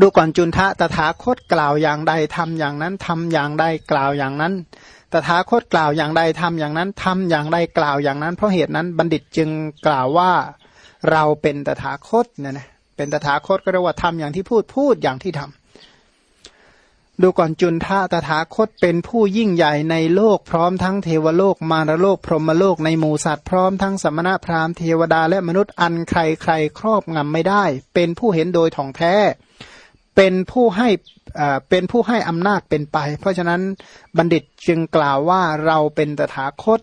ดูก่อนจุนทะตถาคตกล่าวอย่างใดทำอย่างนั้นทำอย่างใดกล่าวอย่างนั้น ตถาคตกล่าวอย่างใดทำอย่างนั้นทำอย่างใดกล่าวอย่างนั้น เพราะเหตุนั้นบัณฑิตจึงกล่าวว่าเราเป็นตถาคตเนี่ยนะเป็นตถาคตก็เรียกว่าทำอย่างที่พูดพูดอย่างที่ทำดูก่อนจุนท่าตถาคตเป็นผู้ยิ่งใหญ่ในโลกพร้อมทั้งเทวโลกมารโลกพรหมโลกในหมู่สัตว์พร้อมทั้งสมณะพราหมณ์เทวดาและมนุษย์อันใครใครครอบงำไม่ได้ เป็นผู้เห็นโดยถ่องแท้ เป็นผู้ให้เป็นผู้ให้อำนาจเป็นไป เพราะฉะนั้นบัณฑิตจึงกล่าวว่าเราเป็นตถาคต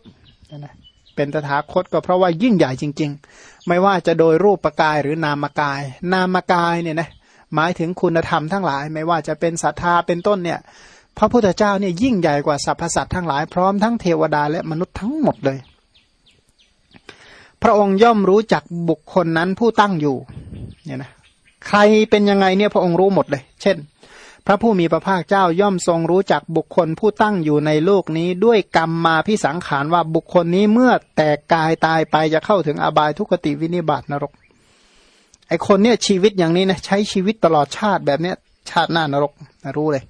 นะเป็นตถาคตก็เพราะว่ายิ่งใหญ่จริง ๆ ไม่ว่าจะโดยรูปกายหรือนามกาย นามกายเนี่ยนะหมายถึงคุณธรรมทั้งหลาย ไม่ว่าจะเป็นศรัทธาเป็นต้นเนี่ย พระพุทธเจ้าเนี่ยยิ่งใหญ่กว่าสรรพสัตว์ทั้งหลายพร้อมทั้งเทวดาและมนุษย์ทั้งหมดเลย พระองค์ย่อมรู้จักบุคคลนั้นผู้ตั้งอยู่เนี่ยนะ ใครเป็นยังไงเนี่ยพระองค์รู้หมดเลย เช่น พระผู้มีพระภาคเจ้าย่อมทรงรู้จักบุคคลผู้ตั้งอยู่ในโลกนี้ด้วยกรรมมาพิสังขารว่าบุคคลนี้เมื่อแตกกายตายไปจะเข้าถึงอบายทุกติวินิบาตนรก ไอคนเนี่ยชีวิตอย่างนี้นะใช้ชีวิตตลอดชาติแบบเนี้ยชาติหน้านรกนะรู้เลย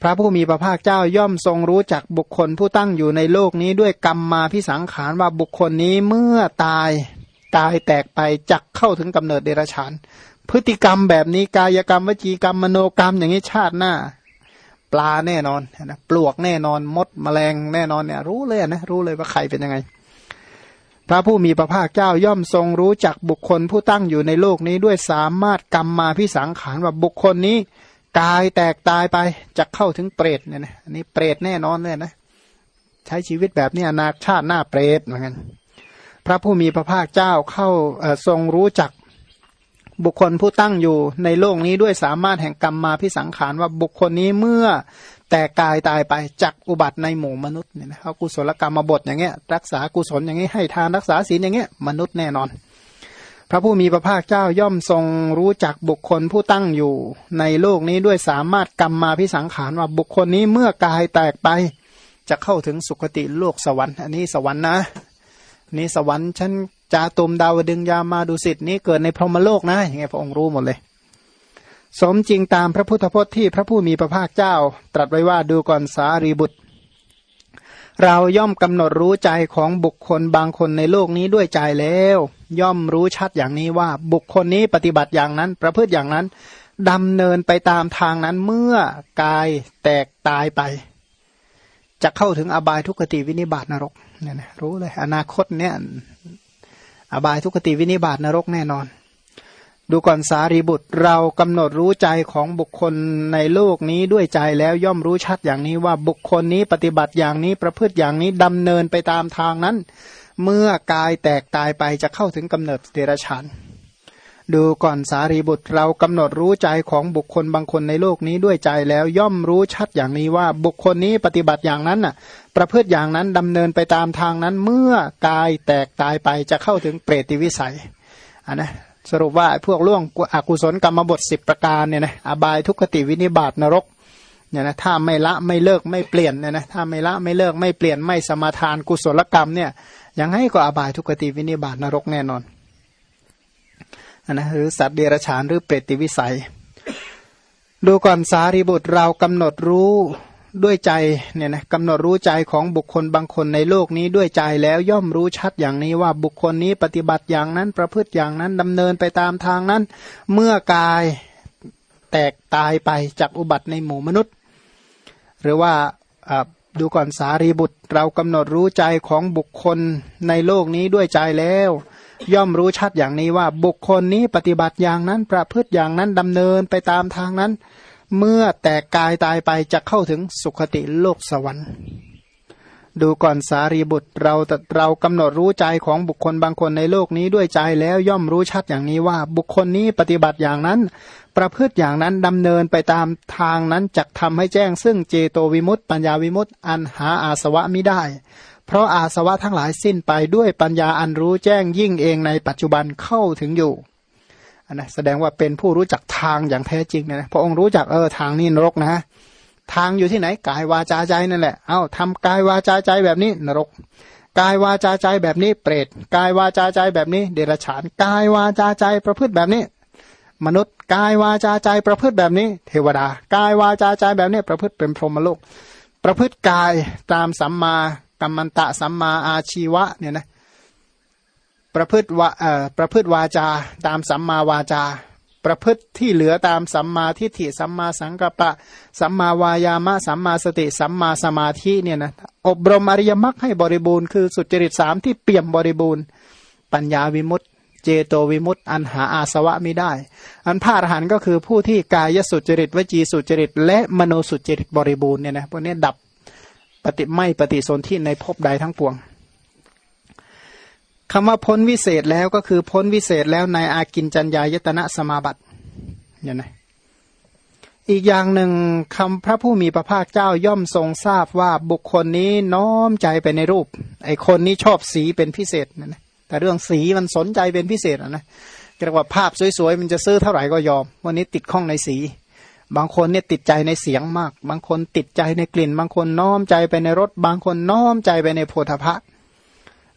พระผู้มีพระภาคเจ้าย่อมทรงรู้จักบุคคลผู้ตั้งอยู่ในโลกนี้ด้วยกรรมมาพิสังขารว่าบุคคลนี้เมื่อตาย ตายแตกไปจักเข้าถึงกำเนิดเดรัจฉาน พฤติกรรมแบบนี้กายกรรมวจีกรรมมโนกรรมอย่างนี้ชาติหน้า ปลาแน่นอนนะปลวกแน่นอนมดมแมลงแน่นอนเนี่ย รู้เลยนะรู้เลยว่าใครเป็นยังไง พระผู้มีพระภาคเจ้าย่อมทรงรู้จักบุคคลผู้ตั้งอยู่ในโลกนี้ด้วยสามารถกรรมมาพิสังขารว่าบุคคลนี้กายแตกตายไปจะเข้าถึงเปรตเนี่ยนะอันนี้เปรตแน่นอนเลยนะ ใช้ชีวิตแบบนี้อนาคชาติหน้าเปรตเหมือนกัน พระผู้มีพระภาคเจ้าเข้าทรงรู้จักบุคคลผู้ตั้งอยู่ในโลกนี้ด้วยสามารถแห่งกรรมมาพิสังขารว่าบุคคลนี้เมื่อแต่กายตายไปจักอุบัติในหมู่มนุษย์เนี่ยนะเขากุศลกรรมมาบทอย่างเงี้ยรักษากุศลอย่างเงี้ยให้ทานรักษาศีลอย่างเงี้ยมนุษย์แน่นอน พระผู้มีพระภาคเจ้าย่อมทรงรู้จักบุคคลผู้ตั้งอยู่ ในโลกนี้ด้วยสามารถกรรมมาพิสังขารว่าบุคคลนี้เมื่อกายแตกไป จะเข้าถึงสุคติโลกสวรรค์อันนี้สวรรค์นะ นี่สวรรค์ชั้นจาตุมดาวดึงยามาดุสิตนี้เกิดในพรหมโลกนะอย่างไงพระองค์รู้หมดเลย สมจริงตามพระพุทธพจน์ที่พระผู้มีพระภาคเจ้า ตรัสไว้ว่าดูก่อนสารีบุตร เราย่อมกำหนดรู้ใจของบุคคลบางคนในโลกนี้ด้วยใจแล้ว ย่อมรู้ชัดอย่างนี้ว่า บุคคลนี้ปฏิบัติอย่างนั้น ประพฤติอย่างนั้นดำเนินไปตามทางนั้นเมื่อกายแตกตายไป จะเข้าถึงอบายทุกขติวินิบาตนรก เนี่ยนะรู้เลย อนาคตเนี่ย อบายทุกติวินิบาตนรกแน่นอน ดูก่อนสารีบุตรเรากำหนดรู้ใจของบุคคลในโลกนี้ด้วยใจแล้วย่อมรู้ชัดอย่างนี้ว่าบุคคลนี้ปฏิบัติอย่างนี้ประพฤติอย่างนี้ดำเนินไปตามทางนั้น เมื่อกายแตกตายไปจะเข้าถึงกำเนิดเดรัจฉาน ดูก่อนสารีบุตรเรากำหนดรู้ใจของบุคคลบางคนในโลกนี้ด้วยใจแล้วย่อมรู้ชัดอย่างนี้ว่าบุคคลนี้ปฏิบัติอย่างนั้นน่ะ ประพฤติอย่างนั้นดำเนินไปตามทางนั้นเมื่อกายแตกตายไปจะเข้าถึงเปรติวิสัยอันนะสรุปว่าพวกล่วงอกุศลกรรมบทสิบประการเนี่ยนะอบายทุกขติวินิบาตนรกเนี่ยนะถ้าไม่ละไม่เลิกไม่เปลี่ยนเนี่ยนะถ้าไม่ละไม่เลิกไม่เปลี่ยนไม่สมาทานกุศลกรรมเนี่ยยังให้ก็อบายทุกขติวินิบาตนรกแน่นอน นะหรือสัตว์เดรัจฉานหรือเปรติวิสัย ดูก่อนสารีบุตรเรากำหนดรู้ด้วยใจเนี่ยนะกำหนดรู้ใจของบุคคลบางคนในโลกนี้ด้วยใจแล้วย่อมรู้ชัดอย่างนี้ว่าบุคคลนี้ปฏิบัติอย่างนั้นประพฤติอย่างนั้นดำเนินไปตามทางนั้น เมื่อกายแตกตายไปจากอุบัติในหมู่มนุษย์ หรือว่าดูก่อนสารีบุตรเรากำหนดรู้ใจของบุคคลในโลกนี้ด้วยใจแล้ว ย่อมรู้ชัดอย่างนี้ว่า บุคคลนี้ปฏิบัติอย่างนั้น ประพฤติอย่างนั้นดำเนินไปตามทางนั้น เมื่อแตกกายตายไปจะเข้าถึงสุคติโลกสวรรค์ ดูก่อนสารีบุตรเราเรากำหนดรู้ใจของบุคคลบางคนในโลกนี้ด้วยใจแล้วย่อมรู้ชัดอย่างนี้ว่า บุคคลนี้ปฏิบัติอย่างนั้น ประพฤติอย่างนั้นดำเนินไปตามทางนั้นจะทำให้แจ้ง ซึ่งเจโตวิมุตต์ปัญญาวิมุตต์อันหาอาสวะมิได้ เพราะอาสวะทั้งหลายสิ้นไปด้วยปัญญาอันรู้แจ้งยิ่งเองในปัจจุบันเข้าถึงอยู่อันนะแสดงว่าเป็นผู้รู้จักทางอย่างแท้จริงนะพระองค์รู้จักเออทางนี้นรกนะ ทางอยู่ที่ไหนกายวาจาใจนั่นแหละเอา้าทำกายวาจาใจแบบนี้นรก กายวาจาใจแบบนี้เปรตกายวาจาใจแบบนี้ เดรัจฉานกายวาจาใจประพฤติแบบนี้ มนุษย์กายวาจาใจประพฤติแบบนี้ เทวดากายวาจาใจแบบนี้ประพฤติเป็นพรหมโลก ประพฤติกายตามสัมมา กัมมันตะสัมมาอาชีวะเนี่ยนะประพฤติวาเอ่อประพฤติวาจาตามสัมมาวาจา ประพฤติที่เหลือตามสัมมาทิฏฐิสัมมาสังกัปปะ สัมมาวายามะสัมมาสติ สัมมาสมาธิเนี่ยนะอบรมอริยมรรคให้บริบูรณ์คือสุจริตสามที่เปี่ยมบริบูรณ์ ปัญญาวิมุตติเจโตวิมุตติอันหาอาสวะไม่ได้ อันพระอรหันต์ก็คือผู้ที่กายสุจริตวจีสุจริต และมโนสุจริตบริบูรณ์เนี่ยนะพวกนี้ดับ ปฏิไม่ปฏิสนธิในภพใดทั้งปวงคำว่าพ้นวิเศษแล้วก็คือพ้นวิเศษแล้วในอากินจัญญายตนะสมาบัติเนี่ยนะอีกอย่างหนึ่งคำพระผู้มีพระภาคเจ้าย่อมทรงทราบว่าบุคคลนี้น้อมใจไปในรูป ไอคนนี้ชอบสีเป็นพิเศษนะนะแต่เรื่องสีมันสนใจเป็นพิเศษนะเรียกว่าภาพสวยๆ มันจะซื้อเท่าไหร่ก็ยอม วันนี้ติดข้องในสี บางคนเนี่ยติดใจในเสียงมาก บางคนติดใจในกลิ่น บางคนน้อมใจไปในรส บางคนน้อมใจไปในโพธพะ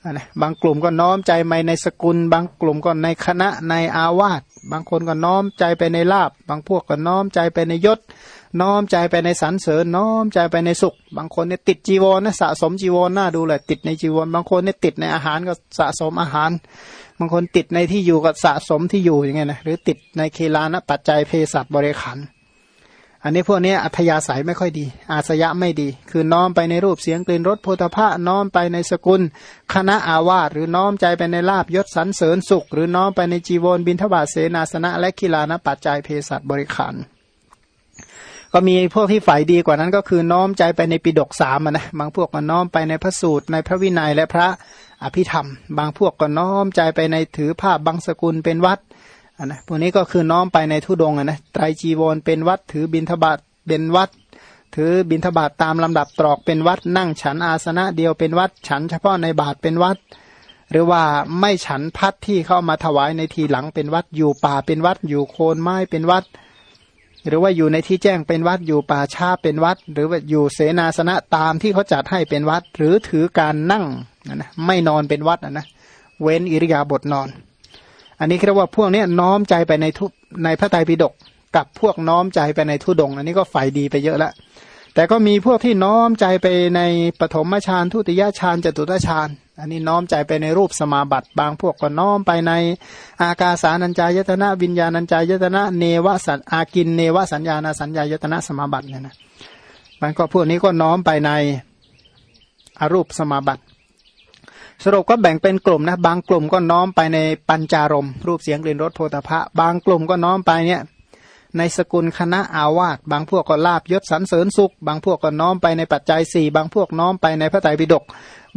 นะบางกลุ่มก็น้อมใจไปในสกุล บางกลุ่มก็ในคณะในอาวาสบางคนก็น้อมใจไปในลาบ บางพวกก็น้อมใจไปในยศ น้อมใจไปในสรรเสริญ น้อมใจไปในสุข บางคนเนี่ยติดจีวรนะสะสมจีวรหน้าดูเลยติดในจีวร บางคนเนี่ยติดในอาหารก็สะสมอาหาร บางคนติดในที่อยู่ก็สะสมที่อยู่อย่างเงี้ยนะหรือติดในเคลานะปัจจัยเภสัชบริขาร อันนี้พวกนี้อัธยาศัยไม่ค่อยดี อาสยะไม่ดี คือน้อมไปในรูปเสียงกลิ่นรสโพธภะน้อมไปในสกุล คณะอาวาสหรือน้อมใจไปในลาบยศสันเสริญสุข หรือน้อมไปในจีวรบินทบาทเสนาสนะ และกีฬานะปัจจัยเภสัชบริขารก็มีพวกที่ฝ่ายดีกว่านั้นก็คือน้อมใจไปในปิดกสามนะบางพวกก็น้อมไปในพระสูตร ในพระวินัยและพระอภิธรรม บางพวกก็น้อมใจไปในถือภาพบางสกุลเป็นวัด นะพวกนี้ก็คือน้อมไปในทุดงนะไตรจีวรเป็นวัดถือบินทบาทเป็นวัด ถือบิณฑบาตตามลำดับตรอกเป็นวัด นั่งฉันอาสนะเดียวเป็นวัด ฉันเฉพาะในบาทเป็นวัด หรือว่าไม่ฉันพัดที่เข้ามาถวายในทีหลังเป็นวัดอยู่ป่าเป็นวัดอยู่โคนไม้เป็นวัด หรือว่าอยู่ในที่แจ้งเป็นวัดอยู่ป่าชาเป็นวัด หรือว่าอยู่เสนาสนะตามที่เขาจัดให้เป็นวัด หรือถือการนั่งนะไม่นอนเป็นวัดนะนะเว้นอิริยาบถนอน อันนี้เรียกว่าพวกนี้น้อมใจไปในทุในพระไตรปิฎกกับพวกน้อมใจไปในทุดง อันนี้ก็ฝ่ายดีไปเยอะแล้วแต่ก็มีพวกที่น้อมใจไปในปฐมฌานทุติยฌานจตุตฌานอันนี้น้อมใจไปในรูปสมาบัติ บางพวกก็น้อมไปในอากาสานัญจายตนะวิญญาณัญจายตนะเนวสัญอากินเนวสัญญาณสัญญายตนะสมาบัติเนี่ยนะมันก็พวกนี้ก็น้อมไปในอรูปสมาบัติ สรุปก็แบ่งเป็นกลุ่มนะ บางกลุ่มก็น้อมไปในปัญจารมรูปเสียงกลิ่นรสโพธพะ บางกลุ่มก็น้อมไปเนี่ยในสกุลคณะอาวาสบางพวกก็ลาบยศสรรเสริญสุข บางพวกก็น้อมไปในปัจจัยสี่บางพวกน้อมไปในพระไตรปิฎก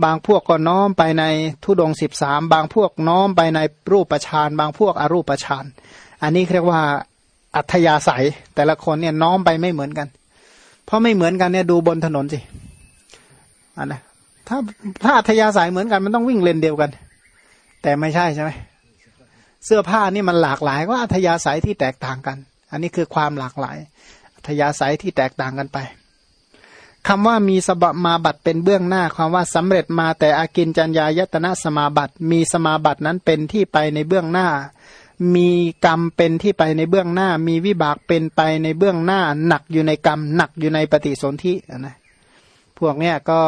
บางพวกก็น้อมไปในทุดงสิบสามบางพวกน้อมไปในรูปประชานบางพวกอรูปประชานอันนี้เรียกว่าอัธยาศัยแต่ละคนเนี่ยน้อมไปไม่เหมือนกัน เพราะไม่เหมือนกันเนี่ยดูบนถนนสิอันนะ ถ้าถ้าอัธยาศัยเหมือนกันมันต้องวิ่งเลนเดียวกัน แต่ไม่ใช่ใช่ไหมเสื้อผ้านี่มันหลากหลายก็อัธยาศัยที่แตกต่างกัน อันนี้คือความหลากหลายทยาศัยที่แตกต่างกันไปคำว่ามีสบมาบัตเป็นเบื้องหน้าความว่าสำเร็จมาแต่อากินจัญญายตนะสมาบัติ มีสมาบัตินั้นเป็นที่ไปในเบื้องหน้า มีกรรมเป็นที่ไปในเบื้องหน้า มีวิบากเป็นไปในเบื้องหน้า หนักอยู่ในกรรม หนักอยู่ในปฏิสนธินะ พวกเนี้ยก็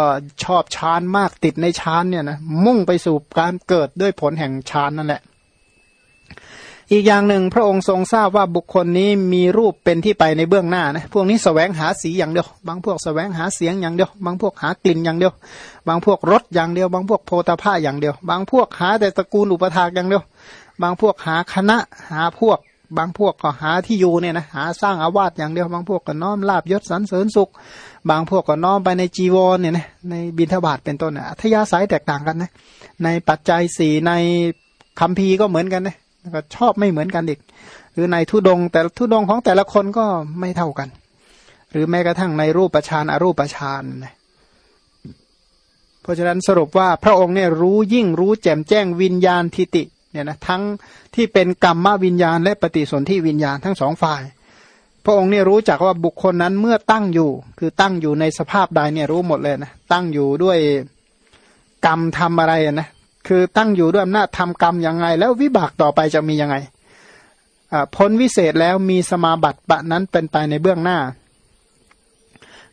ชอบฌานมากติดในฌานเนี่ยนะมุ่งไปสู่การเกิดด้วยผลแห่งฌานนั่นแหละ อีกอย่างหนึ่งพระองค์ทรงทราบว่าบุคคลนี้มีรูปเป็นที่ไปในเบื้องหน้านะพวกนี้สแสวงหาสีอย่างเดียวบางพวกสแสวงหาเสียงอย่างเดียว บางพวกหากลิ่นอย่างเดียว บางพวกรสอย่างเดียว บางพวกโพธาภาอย่างเดียว บางพวกหาแต่ตระกูลอุปถากอย่างเดียว บางพวกหาคณะหาพวกบางพวกก็หาที่อยู่เนี่ยนะหาสร้างอาวาสอย่างเดียวบางพวกก็น้อมลาบยศสรรเสริญสุข บางพวกก็น้อมไปในจีวรเนี่ยนะในบิณฑบาตเป็นต้นนะทยาสายแตกต่างกันนะในปัจจัยสี่ในคัมภีก็เหมือนกันนะก็ชอบไม่เหมือนกันอีก หรือในทุดงแต่ทุดงของแต่ละคนก็ไม่เท่ากัน หรือแม้กระทั่งในรูปฌานอรูปฌานนะเพราะฉะนั้นสรุปว่าพระองค์เนี่ยรู้ยิ่งรู้แจ่มแจ้งวิญญาณทิติเนี่ยนะทั้งที่เป็นกรรมวิญญาณและปฏิสนธิวิญญาณทั้งสองฝ่าย พระองค์เนี่ยรู้จักว่าบุคคลนั้นเมื่อตั้งอยู่ คือตั้งอยู่ในสภาพใดเนี่ยรู้หมดเลยนะตั้งอยู่ด้วยกรรมทำอะไรนะคือตั้งอยู่ด้วยอำนาจทำกรรมยังไง แล้ววิบากต่อไปจะมียังไงพ้นวิเศษแล้วมีสมาบัติปะนั้นเป็นไปในเบื้องหน้า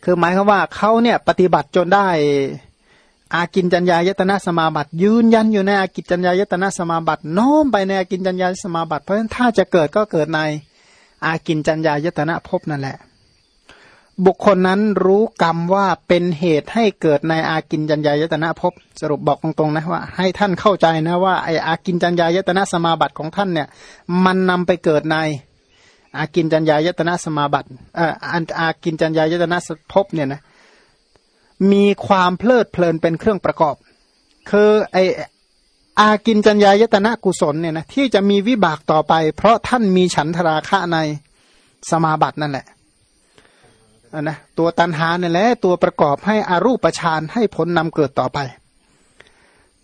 คือหมายความว่าเขาเนี่ยปฏิบัติจนได้อากินจัญญายตนะสมาบัติ ยืนยันอยู่ในอากินจัญญายตนะสมาบัติน้อมไปในอากินจัญญาสมาบัติ เพราะฉะนั้นถ้าจะเกิดก็เกิดใน อากินจัญญายตนะภพนั่นแหละ บุคคลนั้นรู้กรรมว่าเป็นเหตุให้เกิดในอากินจัญญายตนะภพสรุปบอกตรงๆนะว่า ให้ท่านเข้าใจนะว่าไออากินจัญญายตนะสมาบัติของท่านเนี่ย มันนำไปเกิดในอากินจัญญายตนะสมาบัติเอ่ออากินจัญญายตนะภพเนี่ยนะมีความเพลิดเพลินเป็นเครื่องประกอบ คือไอ อากินจัญญายตนะกุศลเนี่ยนะที่จะมีวิบากต่อไป เพราะท่านมีฉันทราคะในสมาบัตินั่นแหละนะตัวตันหาเนี่ยแหละตัวประกอบให้อารูปฌานให้ผลนำเกิดต่อไป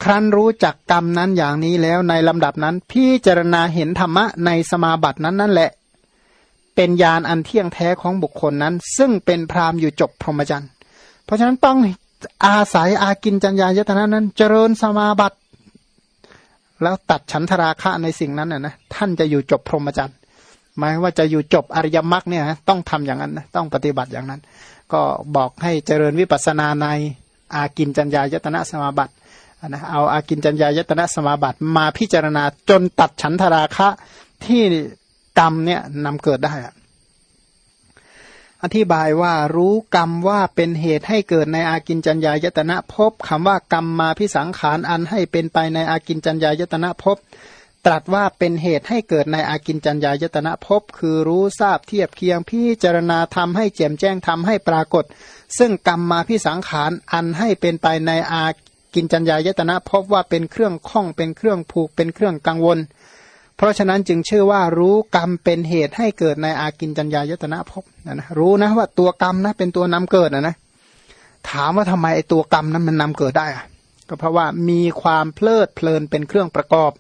ครั้นรู้จักกรรมนั้นอย่างนี้แล้วในลำดับนั้น พิจารณาเห็นธรรมะในสมาบัตินั้นนั่นแหละ เป็นญาณอันเที่ยงแท้ของบุคคลนั้น ซึ่งเป็นพรามอยู่จบพรหมจรรย์เพราะฉะนั้นต้องอาศัยอากินจัญญายตนะนั้น เจริญสมาบัติ แล้วตัดฉันทราคะในสิ่งนั้นนะนะท่านจะอยู่จบพรหมจรรย์หมายว่าจะอยู่จบอริยมรรคเนี่ยต้องทำอย่างนั้นนะต้องปฏิบัติอย่างนั้น ก็บอกให้เจริญวิปัสสนาในอากินจัญญายตนะสมาบัตินะเอาอากินจัญญายตนะสมาบัติมาพิจารณาจนตัดฉันทราคะที่กรรมเนี่ยนำเกิดได้อ อธิบายว่ารู้กรรมว่าเป็นเหตุให้เกิดในอากินจัญญายตนะภพคำว่ากรรมมาพิสังขารอันให้เป็นไปในอากินจัญญายตนะภพตรัสว่าเป็นเหตุให้เกิดในอากินจัญญายตนะภพคือรู้ทราบเทียบเคียงพิจารณาทำให้แจ่มแจ้งทำให้ปรากฏ ซึ่งกรรมมาพิสังขารอันให้เป็นไปในอากินจัญญายตนะภพว่าเป็นเครื่องข้องเป็นเครื่องผูกเป็นเครื่องกังวล เพราะฉะนั้นจึงชื่อว่ารู้กรรมเป็นเหตุให้เกิดในอากินจัญญายตนะภพนะนะรู้นะว่าตัวกรรมนะเป็นตัวนำเกิดนะนะถามว่าทำไมไอตัวกรรมนั้นมันนำเกิดได้อะก็เพราะว่ามีความเพลิดเพลินเป็นเครื่องประกอบ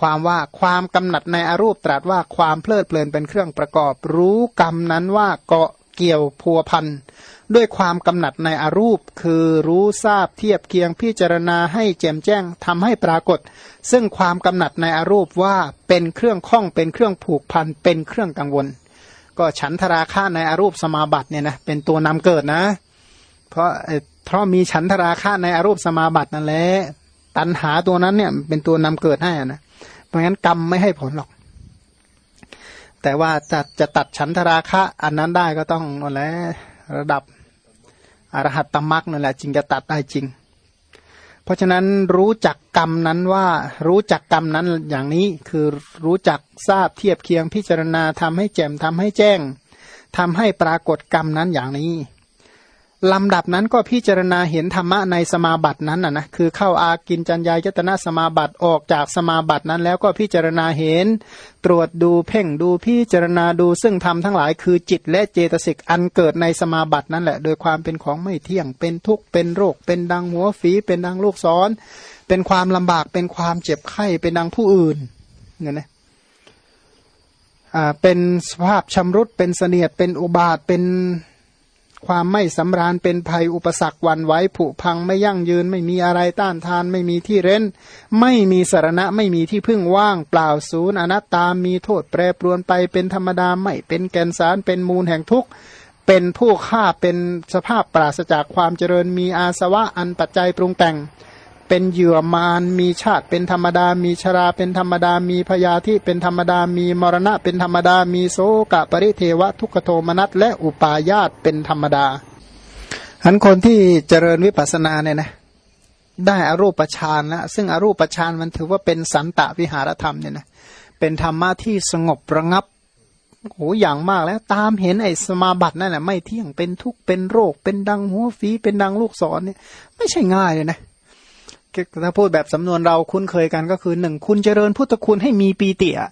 ความว่าความกำหนัดในอรูปตรัสว่าความเพลิดเพลินเป็นเครื่องประกอบ รู้กรรมนั้นว่าเกาะเกี่ยวพัวพัน ด้วยความกำหนัดในอรูป คือรู้ทราบเทียบเคียงพิจารณาให้แจ่มแจ้งทำให้ปรากฏ ซึ่งความกำหนัดในอรูปว่าเป็นเครื่องข้องเป็นเครื่องผูกพันเป็นเครื่องกังวล ก็ฉันทราคาในอรูปสมาบัติเนี่ยนะเป็นตัวนำเกิดนะ เพราะเพราะมีฉันทราคาในอรูปสมาบัตินั่นแหละตันหาตัวนั้นเนี่ยเป็นตัวนำเกิดให้นะเพราะงั้นกรรมไม่ให้ผลหรอกแต่ว่าจะจะตัดฉันทราคะอันนั้นได้ก็ต้องนั่นแหละระดับ อรหัตตมรักนั่นแหละจึงจะตัดได้จริง เพราะฉะนั้นรู้จักกรรมนั้นว่ารู้จักกรรมนั้นอย่างนี้คือรู้จักทราบเทียบเคียงพิจารณาทำให้แจ่มทำให้แจ้งทำให้ปรากฏกรรมนั้นอย่างนี้ ลำดับนั้นก็พิจารณาเห็นธรรมะในสมาบัตินั้นนะนะคือเข้าอากินจัญญายตนะสมาบัติออกจากสมาบัตินั้น แล้วก็พิจารณาเห็น ตรวจดูเพ่งดูพิจารณาดูซึ่งธรรมทั้งหลายคือจิตและเจตสิกอันเกิดในสมาบัตินั่นแหละ โดยความเป็นของไม่เที่ยงเป็นทุกข์เป็นโรค เป็นดังหัวฝีเป็นดังลูกศรเป็นความลำบากเป็นความเจ็บไข้เป็นดังผู้อื่นเนี่ยนะอ่าเป็นสภาพชำรุดเป็นเสนียดเป็นอุบาทเป็น ความไม่สำราญเป็นภัยอุปสรรควันไว้ผุพังไม่ยั่งยืน ไม่มีอะไรต้านทาน ไม่มีที่เร้น ไม่มีสารณะไม่มีที่พึ่งว่างเปล่าศูนย์อนัตตามีโทษแปรปรวนไปเป็นธรรมดาไม่เป็นแกนสารเป็นมูลแห่งทุกข์เป็นผู้ฆ่าเป็นสภาพปราศจากความเจริญมีอาสวะอันปัจจัยปรุงแต่ง เป็นเหยื่อมารมีชาติเป็นธรรมดา มีชราเป็นธรรมดา มีพยาธิเป็นธรรมดา มีมรณะเป็นธรรมดา มีโสกะปริเทวะทุกขโทมนัสและอุปาญาตเป็นธรรมดาอันคนที่เจริญวิปัสสนาเนี่ยนะได้อารูปฌานแล้วซึ่งอรูปฌานมันถือว่าเป็นสันตวิหารธรรมเนี่ยนะเป็นธรรมะที่สงบระงับโอ้อย่างมากแล้วตามเห็นไอ้สมาบัตินั่นแหละไม่เที่ยงเป็นทุกข์เป็นโรค เป็นดังหัวฝีเป็นดังลูกศรเนี่ยไม่ใช่ง่ายเลยนะ ถ้าพูดแบบสำนวนเราคุ้นเคยกันก็คือหนึ่งคุณเจริญพุทธคุณให้มีปีติอะ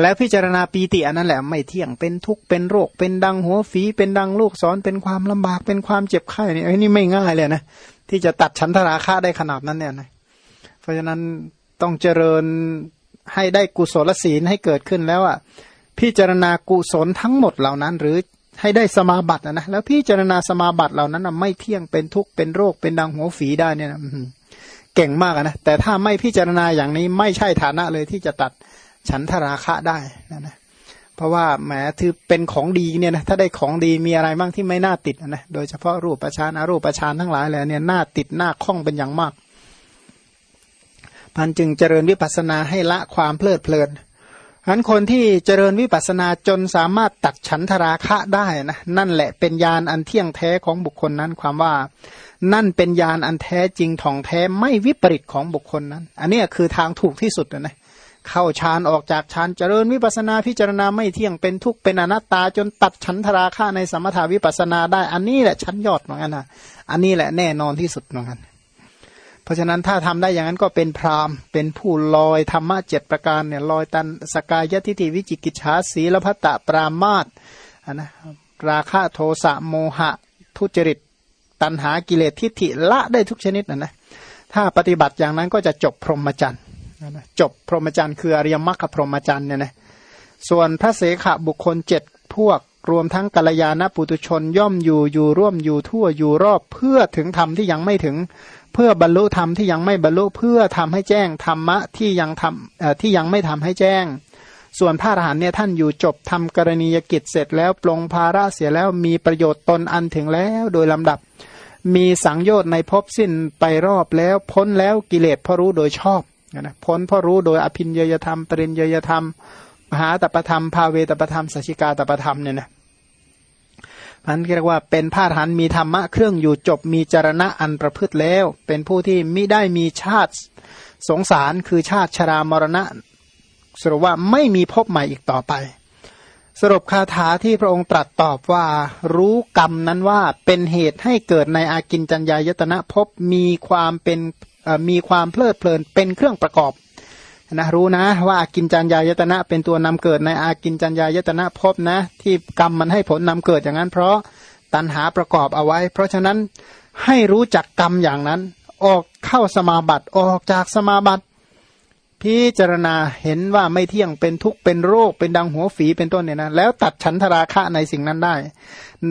แล้วพิจารณาปีติอันนั้นแหละไม่เที่ยงเป็นทุกข์เป็นโรค เป็นดังหัวฝีเป็นดังลูกศรเป็นความลำบากเป็นความเจ็บไข้เนี่ยไอ้นี่ไม่ง่ายเลยนะที่จะตัดชั้นทราคะได้ขนาดนั้นเนี่ยนะเพราะฉะนั้นต้องเจริญให้ได้กุศลศีลให้เกิดขึ้นแล้วอะพิจารณากุศลทั้งหมดเหล่านั้น หรือ ให้ได้สมาบัตินะแล้วพิจารณาสมาบัติเหล่านั้นไม่เที่ยงเป็นทุกข์เป็นโรคเป็นดังหัวฝีได้เนี่ยนะเก่งมากนะแต่ถ้าไม่พิจารณาอย่างนี้ไม่ใช่ฐานะเลยที่จะตัดฉันทราคะได้นะนะเพราะว่าแหมถือเป็นของดีเนี่ยนะถ้าได้ของดีมีอะไรบ้างที่ไม่น่าติดนะโดยเฉพาะรูปประชานอารูปประชานทั้งหลายเลยเนี่ยน่าติดน่าคล้องเป็นอย่างมากพันจึงเจริญวิปัสสนาให้ละความเพลิดเพลิน นั้นคนที่เจริญวิปัสสนาจนสามารถตัดฉันทราคะได้นะนั่นแหละเป็นญาณอันเที่ยงแท้ของบุคคลนั้นความว่า นั่นเป็นญาณอันแท้จริงท่องแท้ไม่วิปริตของบุคคลนั้น อันนี้คือทางถูกที่สุดนะเข้าฌานออกจากฌานเจริญวิปัสนาพิจารณาไม่เที่ยงเป็นทุกข์เป็นอนัตตาจนตัดฉันทราคะในสมถาวิปัสนาได้ อันนี้แหละชั้นยอดเหมือนกันนะอันนี้แหละแน่นอนที่สุดเหมือนกัน เพราะฉะนั้นถ้าทำได้อย่างนั้นก็เป็นพรามเป็นผู้ลอยธรรมะเจ็ดประการเนี่ยลอยตันสกายทิฏฐิวิจิกิจฉาสีลพัตตปรามาตนะราคะโทสะโมหะ ทุจริต ตัณหากิเลสทิฏฐิละได้ทุกชนิดนะนะถ้าปฏิบัติอย่างนั้นก็จะจบพรหมจรรย์จบพรหมจรรย์คืออริยมรรคพรหมจรรย์เนี่ยนะส่วนพระเสขบุคคลเจ็ดพวกรวมทั้งกัลยาณปุตุชนย่อมอยู่อยู่ร่วมอยู่ทั่วอยู่รอบเพื่อถึงธรรมที่ยังไม่ถึง เพื่อบรรลุธรรมที่ยังไม่บรรลุเพื่อทำให้แจ้งธรรมะที่ยังทำที่ยังไม่ทำให้แจ้ง ส่วนพระอรหันเนี่ยท่านอยู่จบทำกรณียกิจเสร็จแล้วปลงภาระเสียแล้วมีประโยชน์ตนอันถึงแล้วโดยลำดับ มีสังโยชน์ในภพสิ้นไปรอบแล้วพ้นแล้วกิเลสพรู้โดยชอบนะพ้นพรู้โดยอภินยยธรรม ปริญยยธรรม มหาตปธรรม ภาเวตปธรรมสัชิกาตปธรรมเนี่ยนะ มันเรียกว่าเป็นพาหันมีธรรมะเครื่องอยู่จบมีจรณะอันประพฤติแล้ว เป็นผู้ที่มิได้มีชาติสงสารคือชาติชรามรณะ สรุปว่าไม่มีพบใหม่อีกต่อไป สรุปคาถาที่พระองค์ตรัสตอบว่า รู้กรรมนั้นว่าเป็นเหตุให้เกิดในอากินจัญญายตนะพบมีความเป็นมีความเพลิดเพลินเป็นเครื่องประกอบ นะรู้นะ ว่าอากินจัญญายตนะเป็นตัวนำเกิดในอากินจัญญายตนะพบนะ ที่กรรมมันให้ผลนำเกิดอย่างนั้น เพราะตัณหาประกอบเอาไว้ เพราะฉะนั้นให้รู้จักกรรมอย่างนั้น ออกเข้าสมาบัติออกจากสมาบัติ พิจารณาเห็นว่าไม่เที่ยงเป็นทุกข์เป็นโรคเป็นดังหัวฝีเป็นต้นเนี่ยนะแล้วตัดฉันทราคะในสิ่งนั้นได้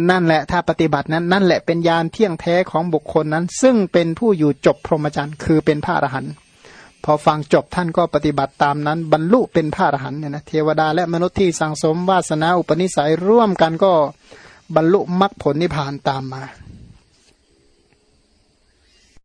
นั่นแหละถ้าปฏิบัตินั้นนั่นแหละเป็นยานเที่ยงแท้ของบุคคลนั้น ซึ่งเป็นผู้อยู่จบพรหมจรรย์คือเป็นพระอรหันต์ พอฟังจบท่านก็ปฏิบัติตามนั้น บรรลุเป็นพระอรหันต์เนี่ยนะเทวดาและมนุษย์ที่สังสมวาสนาอุปนิสัยร่วมกันก็บรรลุมรรคผลนิพพานตามมา